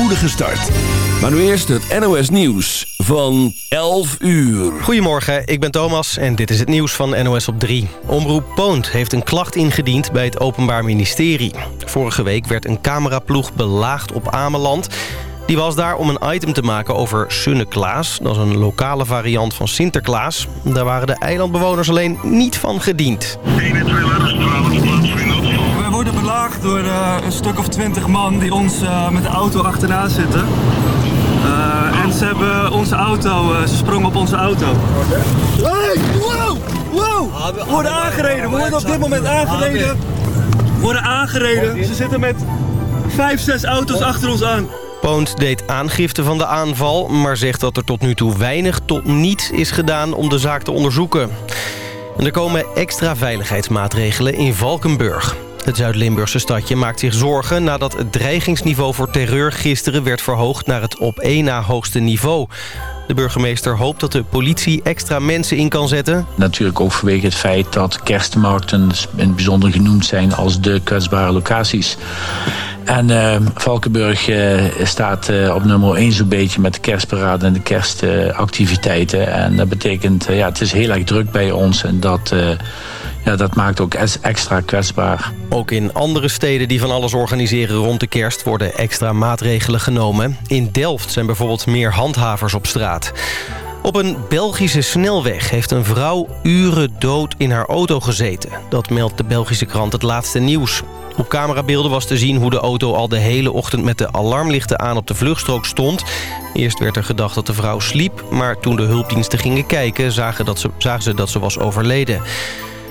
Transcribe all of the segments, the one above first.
spoedige start. Maar nu eerst het NOS Nieuws van 11 uur. Goedemorgen, ik ben Thomas en dit is het nieuws van NOS op 3. Omroep Poont heeft een klacht ingediend bij het Openbaar Ministerie. Vorige week werd een cameraploeg belaagd op Ameland... Die was daar om een item te maken over Sunneklaas. Dat is een lokale variant van Sinterklaas. Daar waren de eilandbewoners alleen niet van gediend. 1 en 2 We door uh, een stuk of 20 man die ons uh, met de auto achterna zitten. Uh, en ze hebben onze auto, ze sprongen op onze auto. Hey, wow, wow! We worden aangereden, we worden op dit moment aangereden. We worden aangereden. Ze zitten met 5, 6 auto's achter ons aan. Poont deed aangifte van de aanval... maar zegt dat er tot nu toe weinig tot niets is gedaan om de zaak te onderzoeken. En er komen extra veiligheidsmaatregelen in Valkenburg. Het Zuid-Limburgse stadje maakt zich zorgen nadat het dreigingsniveau voor terreur gisteren werd verhoogd naar het op één na hoogste niveau. De burgemeester hoopt dat de politie extra mensen in kan zetten. Natuurlijk ook vanwege het feit dat kerstmarkten in het bijzonder genoemd zijn als de kwetsbare locaties. En uh, Valkenburg uh, staat uh, op nummer 1 zo'n beetje met de kerstparade en de kerstactiviteiten. en dat betekent, ja, het is heel erg druk bij ons en dat ja, dat maakt ook extra kwetsbaar. Ook in andere steden die van alles organiseren rond de kerst... worden extra maatregelen genomen. In Delft zijn bijvoorbeeld meer handhavers op straat. Op een Belgische snelweg heeft een vrouw uren dood in haar auto gezeten. Dat meldt de Belgische krant Het Laatste Nieuws. Op camerabeelden was te zien hoe de auto al de hele ochtend met de alarmlichten aan op de vluchtstrook stond. Eerst werd er gedacht dat de vrouw sliep, maar toen de hulpdiensten gingen kijken zagen, dat ze, zagen ze dat ze was overleden.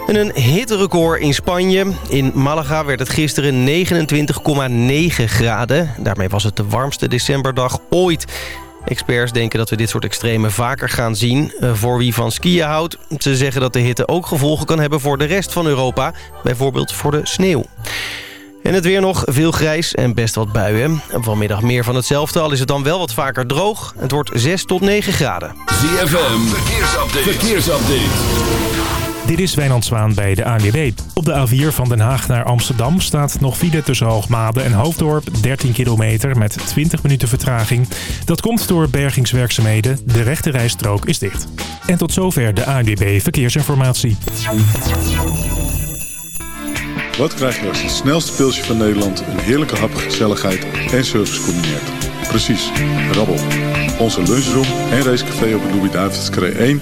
En een hitterecord in Spanje. In Malaga werd het gisteren 29,9 graden. Daarmee was het de warmste decemberdag ooit. Experts denken dat we dit soort extreme vaker gaan zien. Eh, voor wie van skiën houdt. Ze zeggen dat de hitte ook gevolgen kan hebben voor de rest van Europa. Bijvoorbeeld voor de sneeuw. En het weer nog veel grijs en best wat buien. Vanmiddag meer van hetzelfde, al is het dan wel wat vaker droog. Het wordt 6 tot 9 graden. ZFM, verkeersupdate. verkeersupdate. Dit is Wijnand Zwaan bij de ANWB. Op de A4 van Den Haag naar Amsterdam staat nog file tussen Hoogmade en Hoofddorp. 13 kilometer met 20 minuten vertraging. Dat komt door bergingswerkzaamheden. De rechte rijstrook is dicht. En tot zover de ANWB Verkeersinformatie. Wat krijg je als het snelste pilsje van Nederland... een heerlijke hap, gezelligheid en service combineert? Precies, rabbel. Onze lunchroom en racecafé op de Louis-David's 1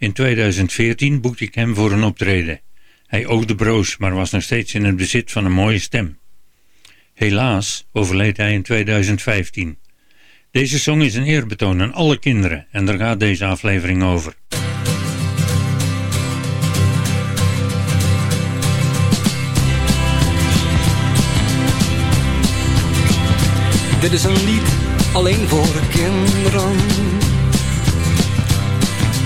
In 2014 boekte ik hem voor een optreden. Hij oogde broos, maar was nog steeds in het bezit van een mooie stem. Helaas overleed hij in 2015. Deze song is een eerbetoon aan alle kinderen en daar gaat deze aflevering over. Dit is een lied alleen voor kinderen.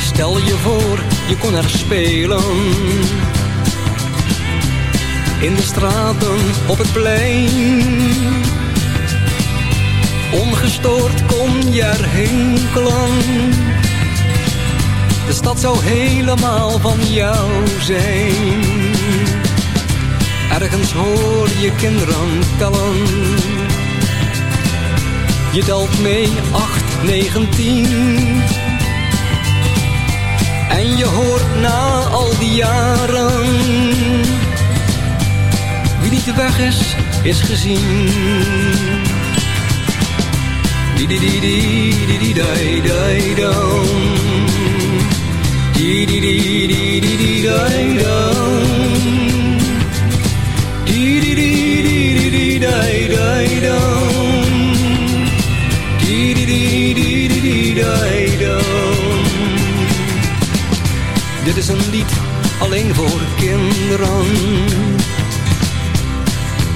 Stel je voor, je kon er spelen. In de straten, op het plein. Ongestoord kon je er hinkelen stad zou helemaal van jou zijn. Ergens hoor je kinderen tellen. Je telt mee 8, 19. En je hoort na al die jaren. Wie niet weg is, is gezien. Die die die die die die die Dit is een lied alleen voor kinderen.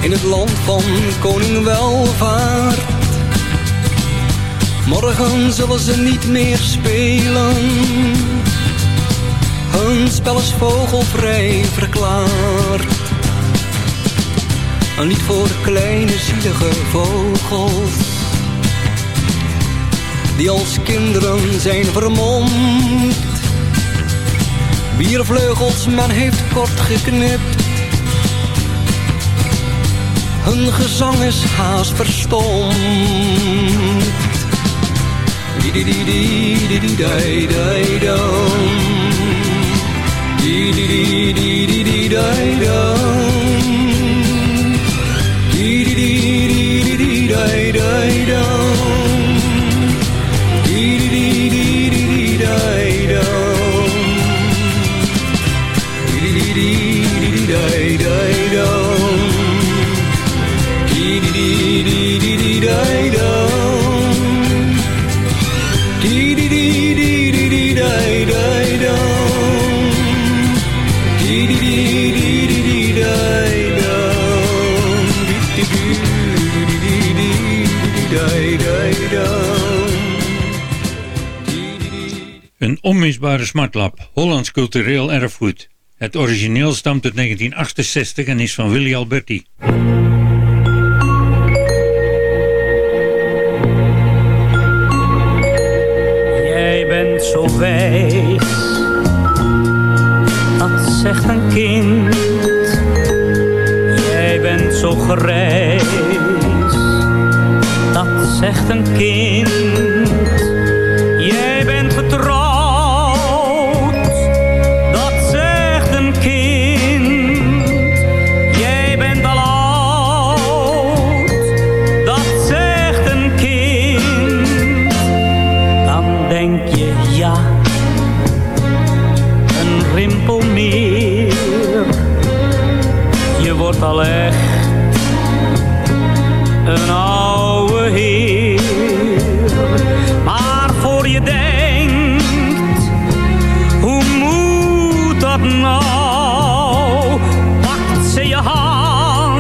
In het land van koning welvaart. Morgen zullen ze niet meer spelen hun spel is vogelvrij verklaard. Een lied voor kleine zielige vogels. Die als kinderen zijn vermomd. Biervleugels men heeft kort geknipt. Hun gezang is haast verstomd. Onmisbare smartlap, Hollands cultureel erfgoed. Het origineel stamt uit 1968 en is van Willy Alberti. Jij bent zo wijs, dat zegt een kind. Jij bent zo grijs, dat zegt een kind.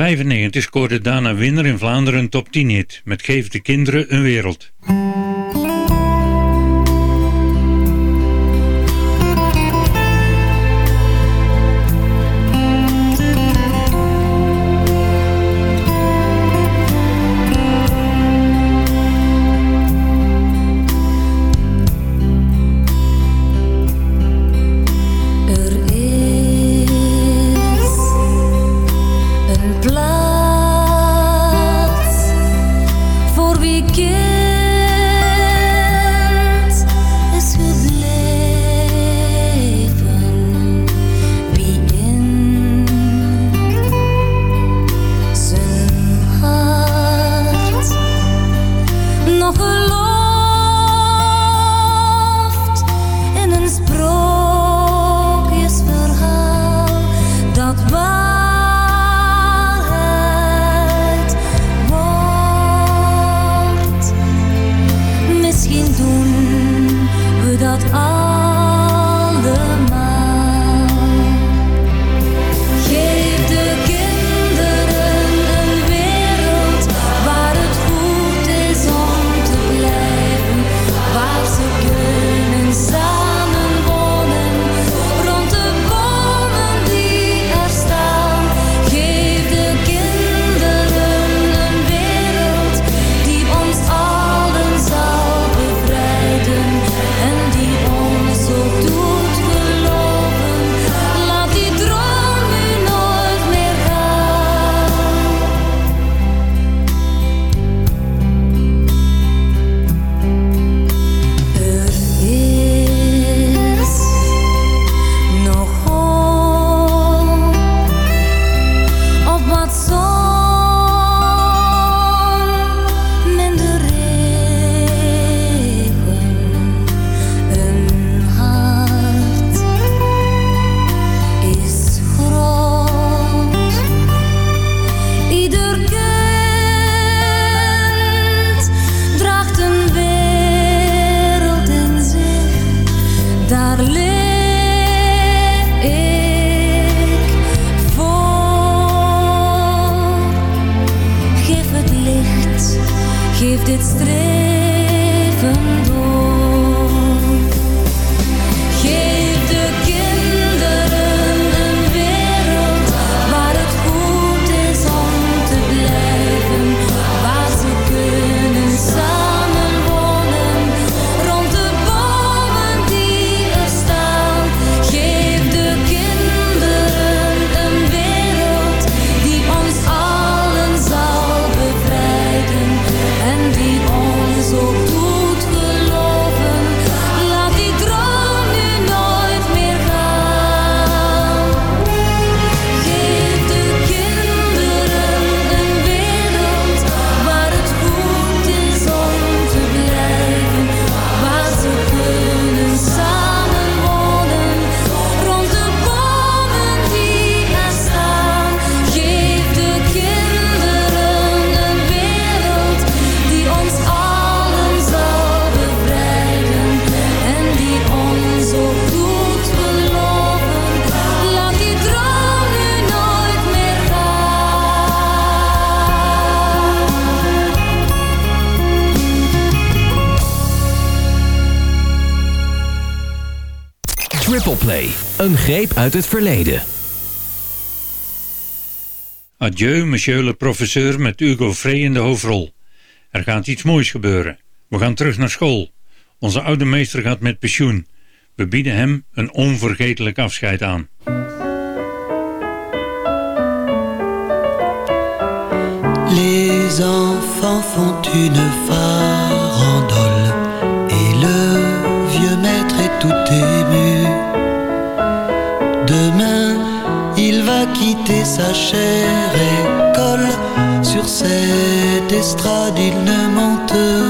1995 scoorde Dana Winner in Vlaanderen een top 10 hit met Geef de kinderen een wereld. het verleden. Adieu, monsieur le professeur met Hugo Frey in de hoofdrol. Er gaat iets moois gebeuren. We gaan terug naar school. Onze oude meester gaat met pensioen. We bieden hem een onvergetelijk afscheid aan. Les enfants font une farandole Et le vieux maître est tout sa chère école. Sur cette estrade, il ne mente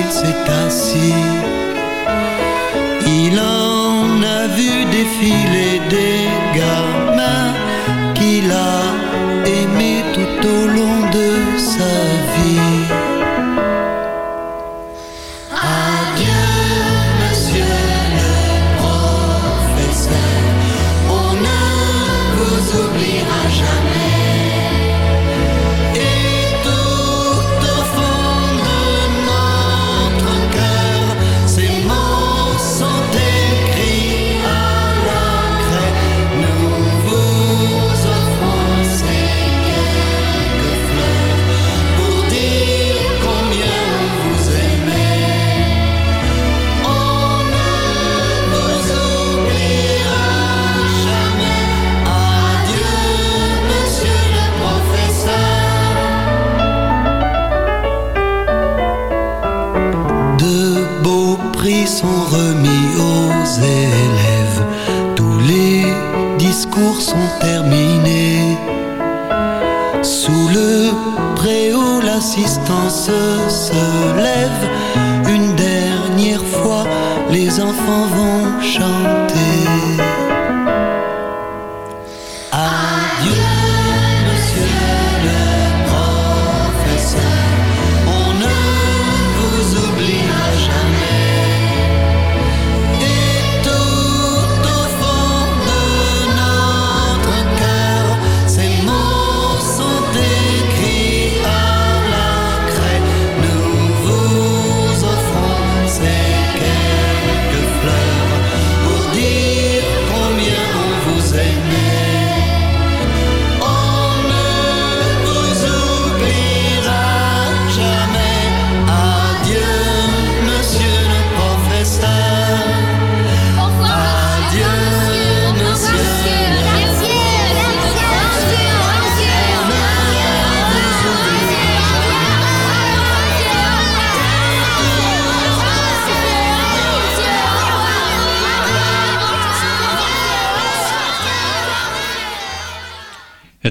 il s'est assis. Il en a vu défiler des gamins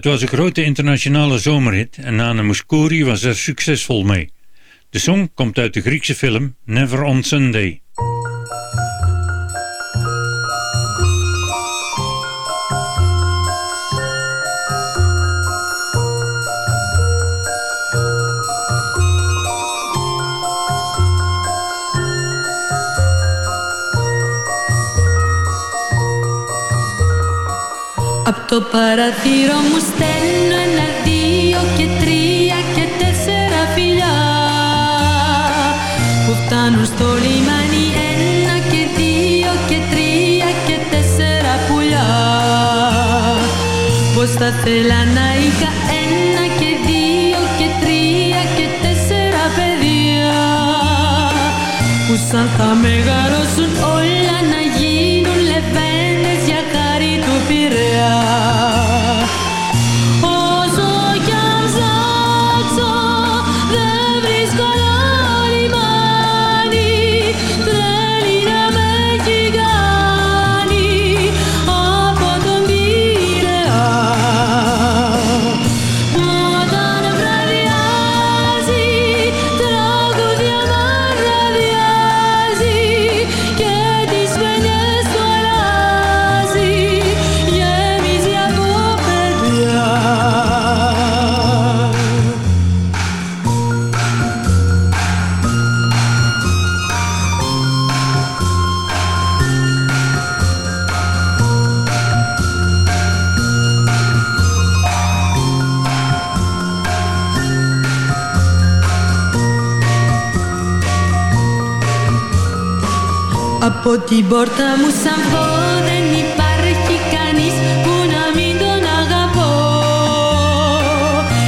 Het was een grote internationale zomerhit en Nana Mouskouri was er succesvol mee. De song komt uit de Griekse film Never on Sunday. Απ' το παραθύρο μου στέλνω ένα, δύο και τρία και τέσσερα φιλιά. Που φτάνουν στο λιμάνι ένα και δύο και τρία και τέσσερα πουλιά. Πως θα θέλα να είχα ένα και δύο και τρία και τέσσερα παιδιά. Που σαν θα μεγαλώσουν Από την πόρτα μου σαν πω δεν υπάρχει κανείς που να μην τον αγαπώ.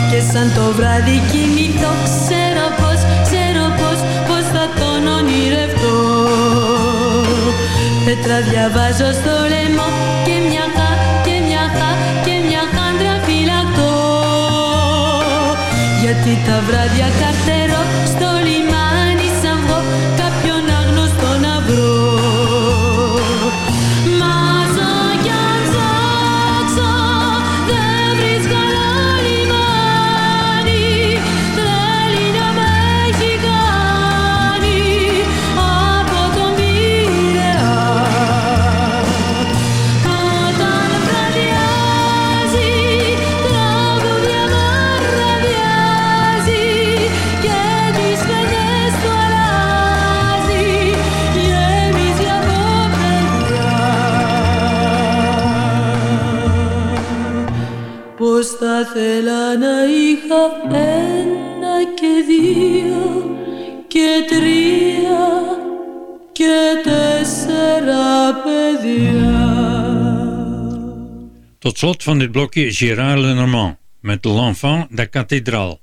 Και σαν το βράδυ κοιμηθώ ξέρω πως, ξέρω πως, πως θα τον ονειρευτώ. Πέτρα διαβάζω στο λαιμό και μια χα, και μια χα, και μια χάντρα φυλακτώ. Γιατί τα βράδια καρτερώ Celana, hija, en que día que tría que te será Tot slot van dit blokje is Gérard Lenormand met L'Enfant de Cathédrale.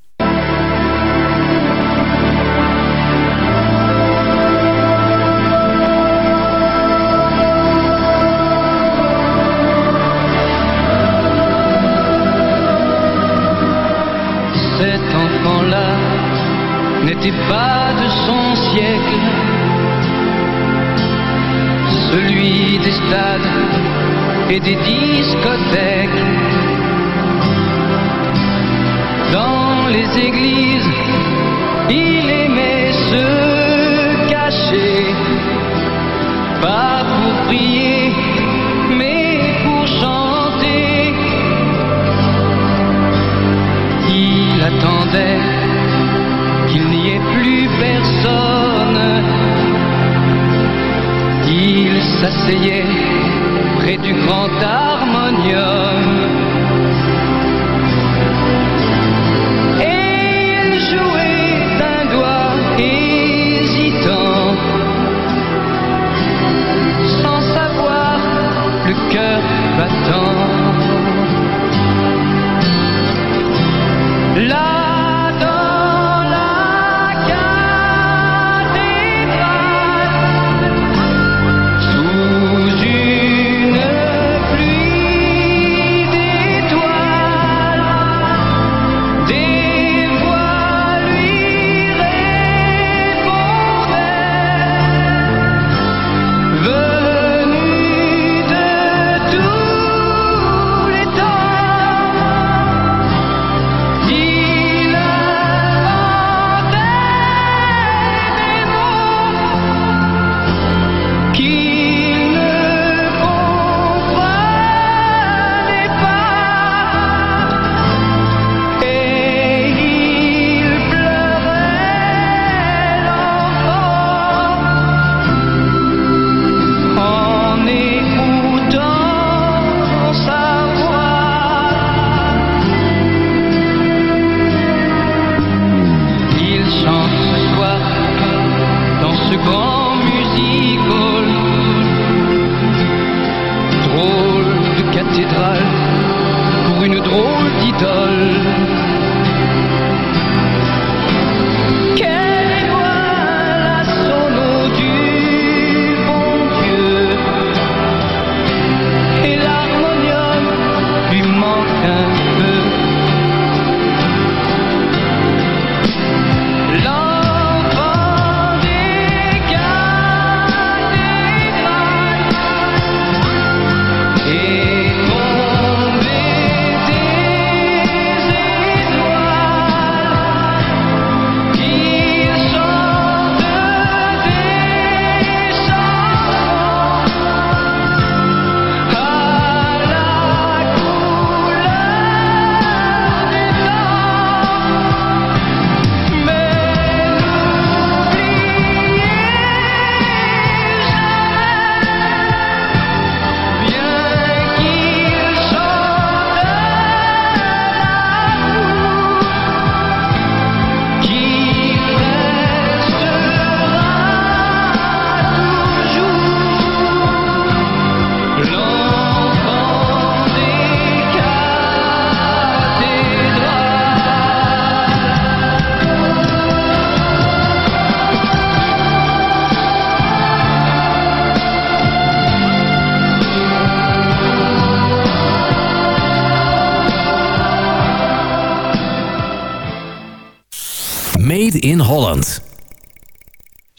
débat de son siècle, celui des stades et des discothèques. Dans les églises, il aimait se cacher, pas pour prier s'asseyait près du grand harmonium.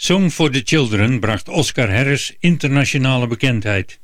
Song for the Children bracht Oscar Harris internationale bekendheid.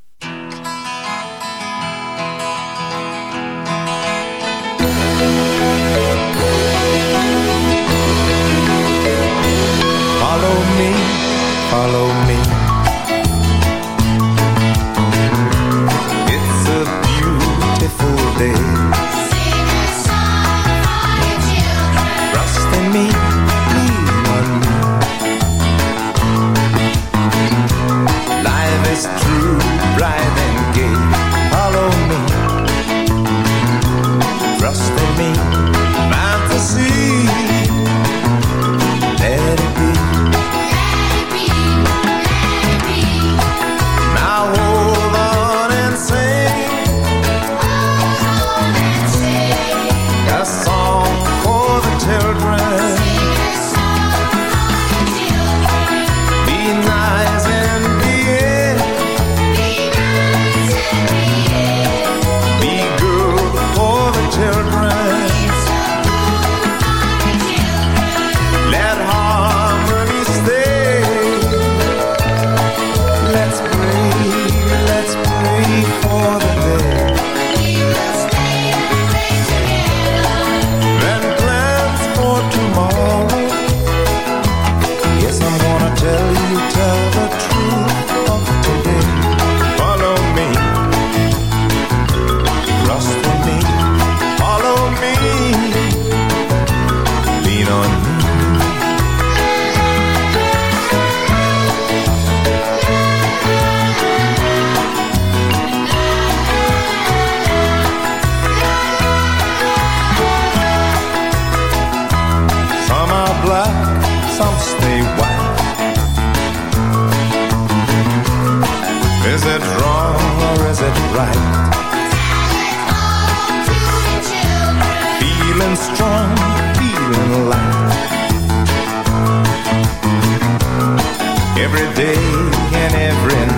Is it wrong or is it right? Feeling strong, feeling light. Every day and every night,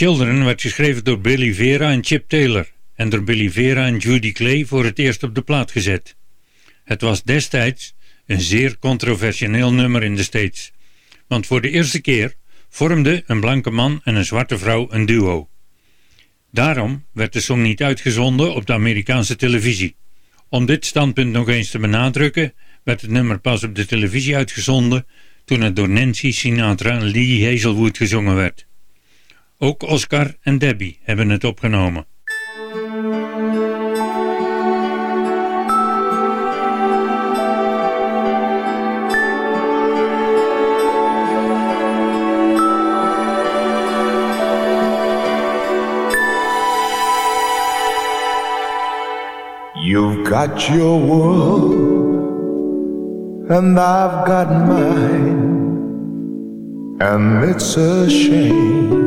Children werd geschreven door Billy Vera en Chip Taylor en door Billy Vera en Judy Clay voor het eerst op de plaat gezet. Het was destijds een zeer controversieel nummer in de States, want voor de eerste keer vormden een blanke man en een zwarte vrouw een duo. Daarom werd de song niet uitgezonden op de Amerikaanse televisie. Om dit standpunt nog eens te benadrukken, werd het nummer pas op de televisie uitgezonden toen het door Nancy Sinatra en Lee Hazelwood gezongen werd. Ook Oscar en Debbie hebben het opgenomen. You've got your world, and I've got mine, and it's a shame.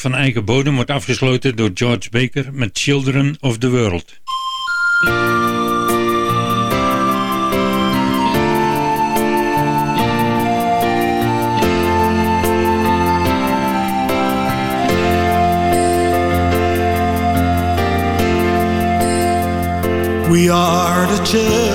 Van eigen bodem wordt afgesloten door George Baker met Children of the World. We are the children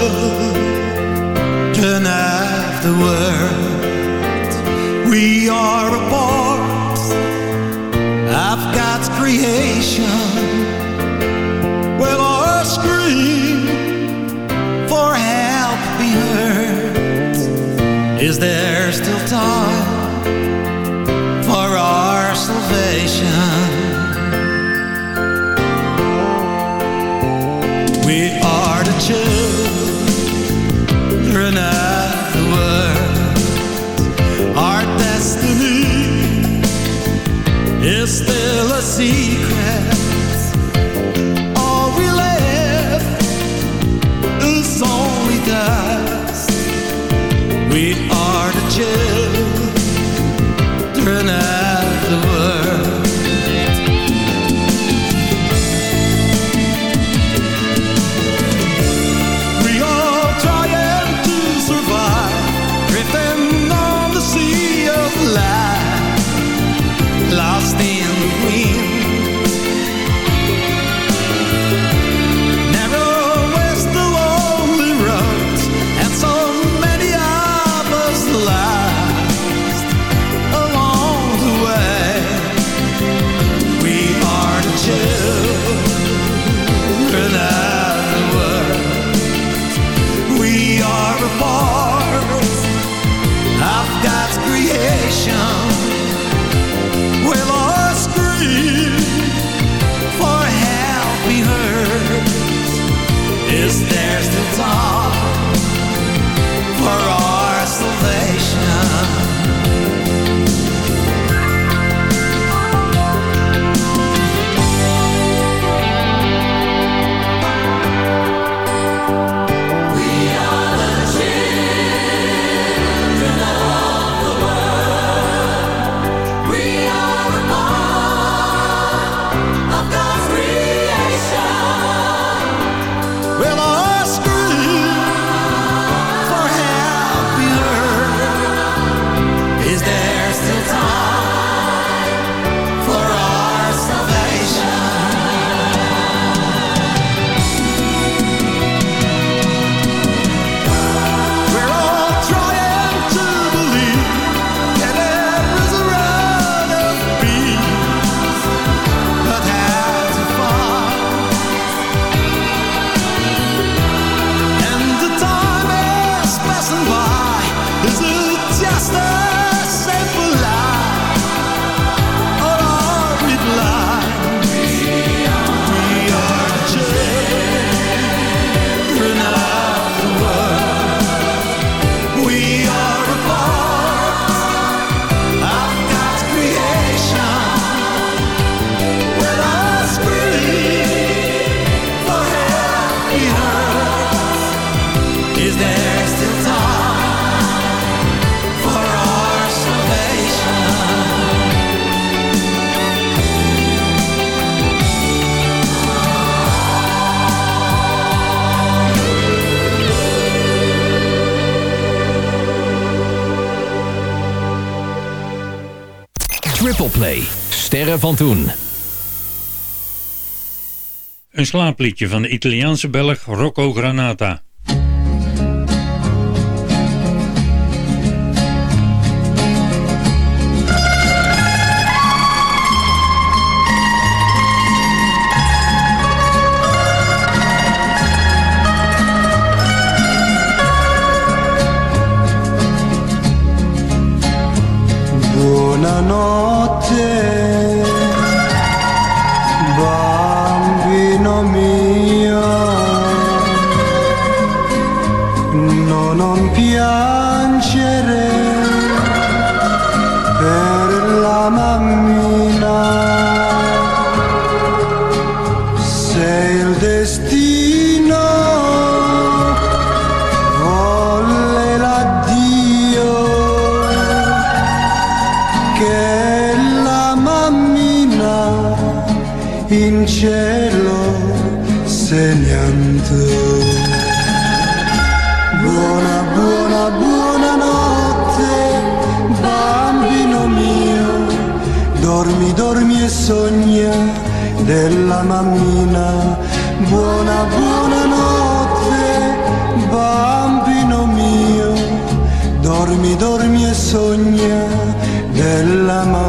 van toen. Een slaapliedje van de Italiaanse Belg Rocco Granata. No, non piangere per la mammina, la mano.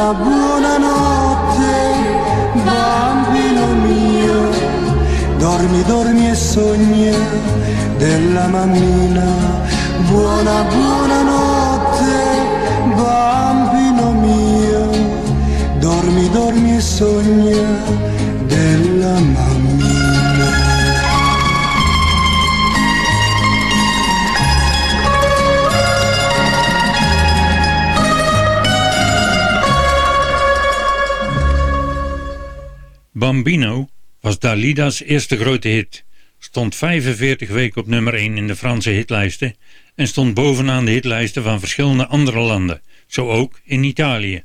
Buona, buona notte, bambino mio, dormi, dormi e sogna della mammina. Buona, buona notte, bambino mio, dormi, dormi e sogna della mammina. Bambino was Dalida's eerste grote hit. Stond 45 weken op nummer 1 in de Franse hitlijsten en stond bovenaan de hitlijsten van verschillende andere landen, zo ook in Italië.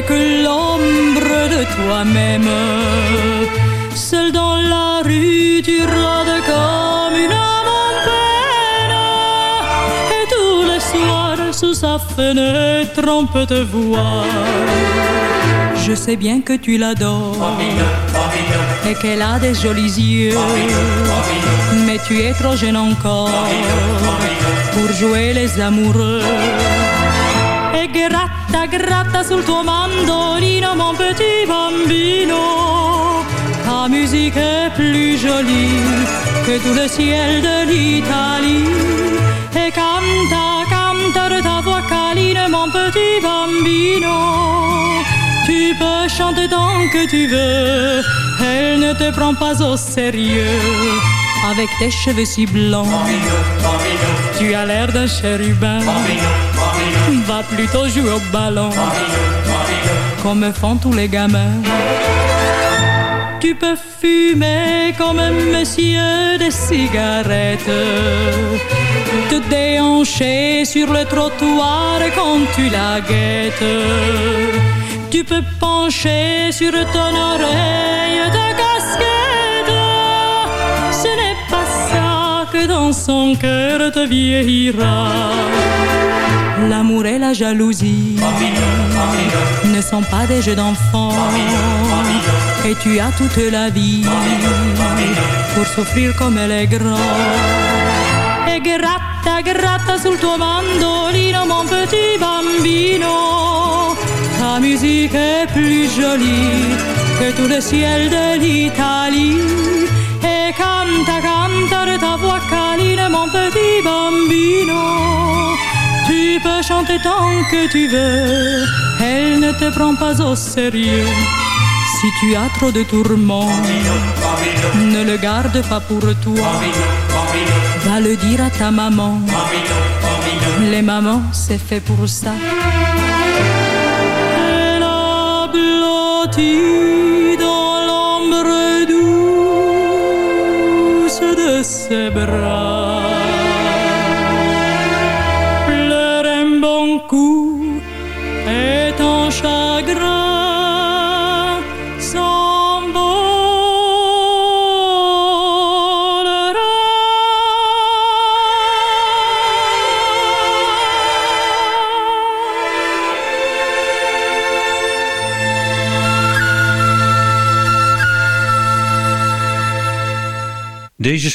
N'es que l'ombre de toi-même. Seul dans la rue, tu rôdes comme une peine. Et tous les soirs, sous sa fenêtre, on peut te voir. Je sais bien que tu l'adores et qu'elle a des jolis yeux. Mais tu es trop jeune encore pour jouer les amoureux. E gratta, gratta sul tuo mandolino, mon petit bambino. Ta musique est plus jolie que tout le ciel de l'Italie. Et canta, canta de ta voix câline, mon petit bambino. Tu peux chanter tant que tu veux, elle ne te prend pas au sérieux. Avec tes cheveux si blancs, tu as l'air d'un chérubin. Va plutôt jouer au ballon. comme font tous les gamins. Tu peux fumer comme monsieur des cigarettes, te déhancher sur le trottoir quand tu la guettes. Tu peux pencher sur ton oreille de casquette. Ce n'est pas ça que dans son cœur te vieillira. L'amour et la jalousie ne sont pas des jeux d'enfants. Et tu as toute la vie pour souffrir comme elle est grande. E gratta, gratta sul tuo mandolino, mon petit bambino. Ta musique est plus jolie que tout le ciel de l'Italie. Et canta, canta de ta voix câline, mon petit bambino. Tu peux chanter tant que tu veux, elle ne te prend pas au sérieux. Si tu as trop de tourments, ne le garde pas pour toi. Va le dire à ta maman. Les mamans, c'est fait pour ça. Elle a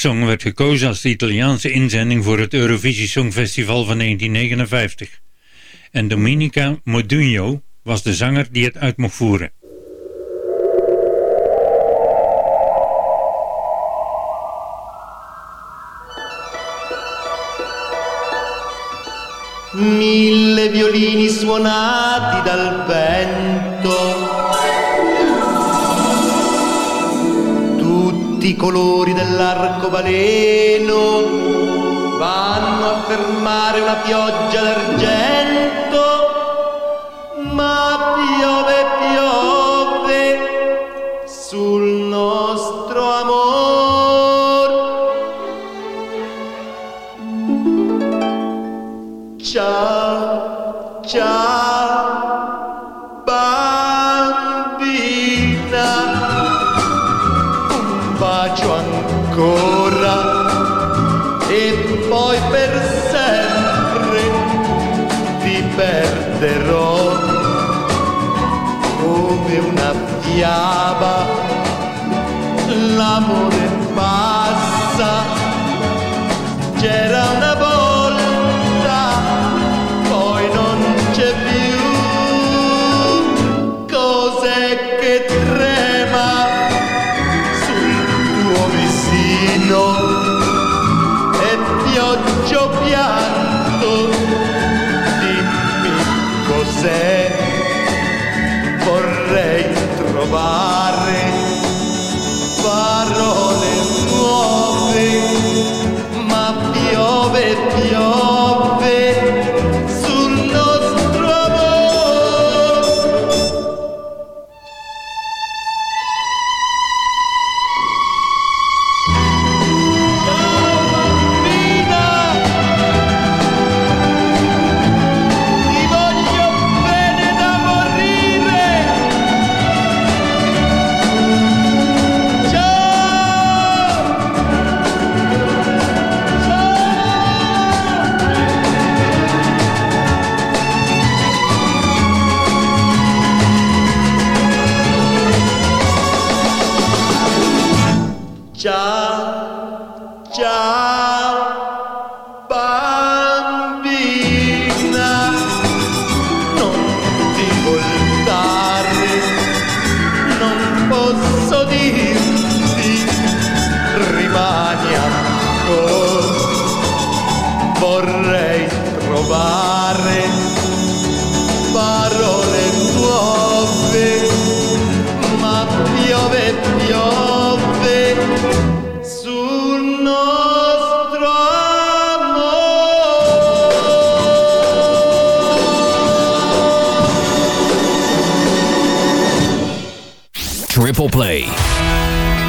song werd gekozen als de Italiaanse inzending voor het Eurovisie Songfestival van 1959. En Dominica Modugno was de zanger die het uit mocht voeren. mille violini suonati dal vento, tutti i colori dell'arcobaleno vanno a fermare una pioggia d'argento, ma piove,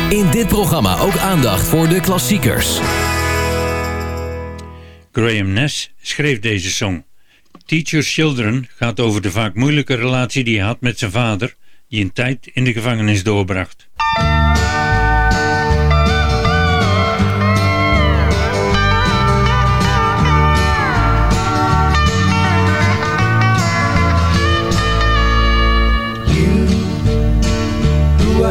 In dit programma ook aandacht voor de klassiekers. Graham Nash schreef deze song. Teacher's Children gaat over de vaak moeilijke relatie die hij had met zijn vader, die een tijd in de gevangenis doorbracht.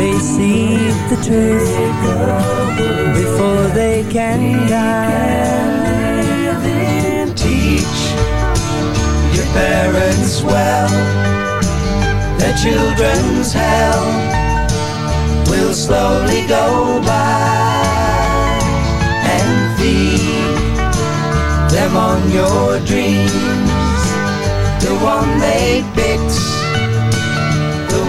They see the truth before they can die. Teach your parents well, their children's hell will slowly go by and feed them on your dreams. The one they picked,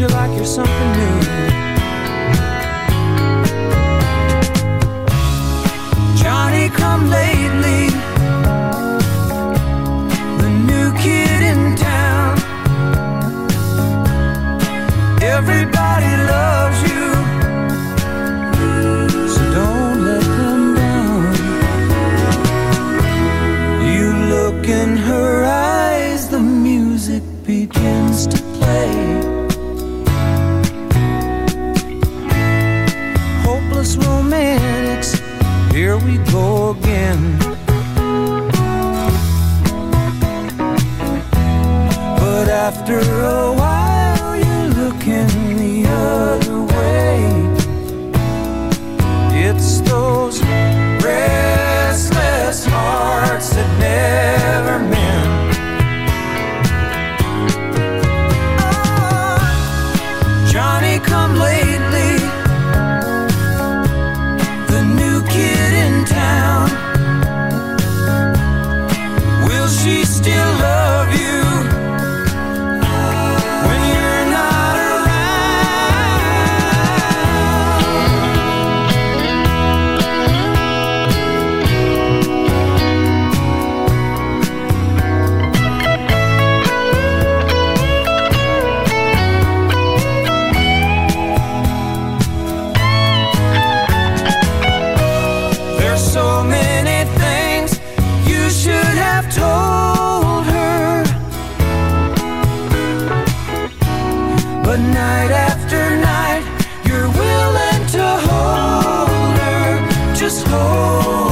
You like you're something But night after night, you're willing to hold her, just hold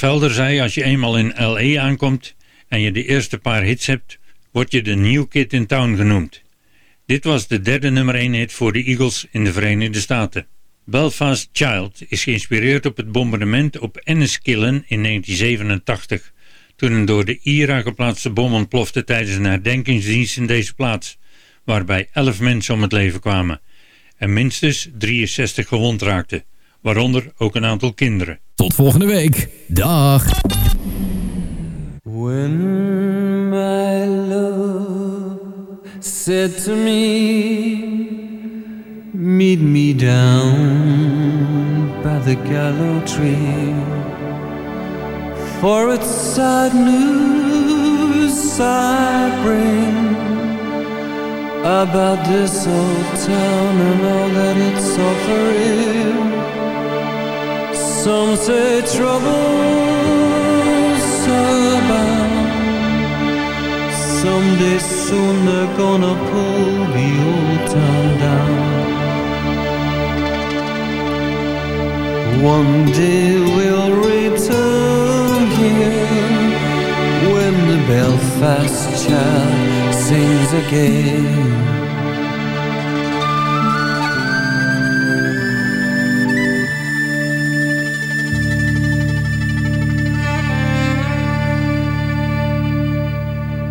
Velder zei als je eenmaal in L.A. aankomt en je de eerste paar hits hebt, word je de New Kid in Town genoemd. Dit was de derde nummer 1 hit voor de Eagles in de Verenigde Staten. Belfast Child is geïnspireerd op het bombardement op Enniskillen in 1987, toen een door de IRA geplaatste bom ontplofte tijdens een herdenkingsdienst in deze plaats, waarbij 11 mensen om het leven kwamen en minstens 63 gewond raakten, waaronder ook een aantal kinderen. Tot volgende week. Dag. When my love said to me, Meet me down by the gallow tree, for it's sad news I bring about this old town and all that it's offering. Some say trouble's abound. Someday soon they're gonna pull the old town down. One day we'll return here when the Belfast child sings again.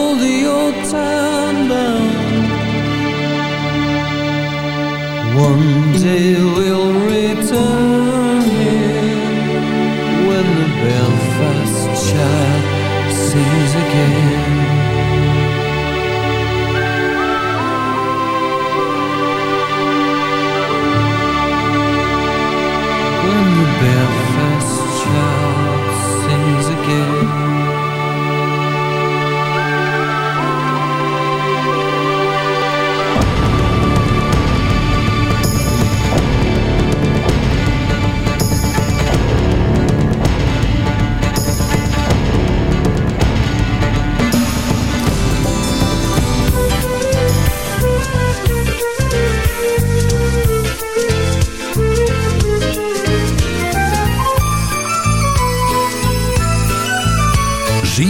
gonna the old town down. One day we'll return here when the Belfast child again.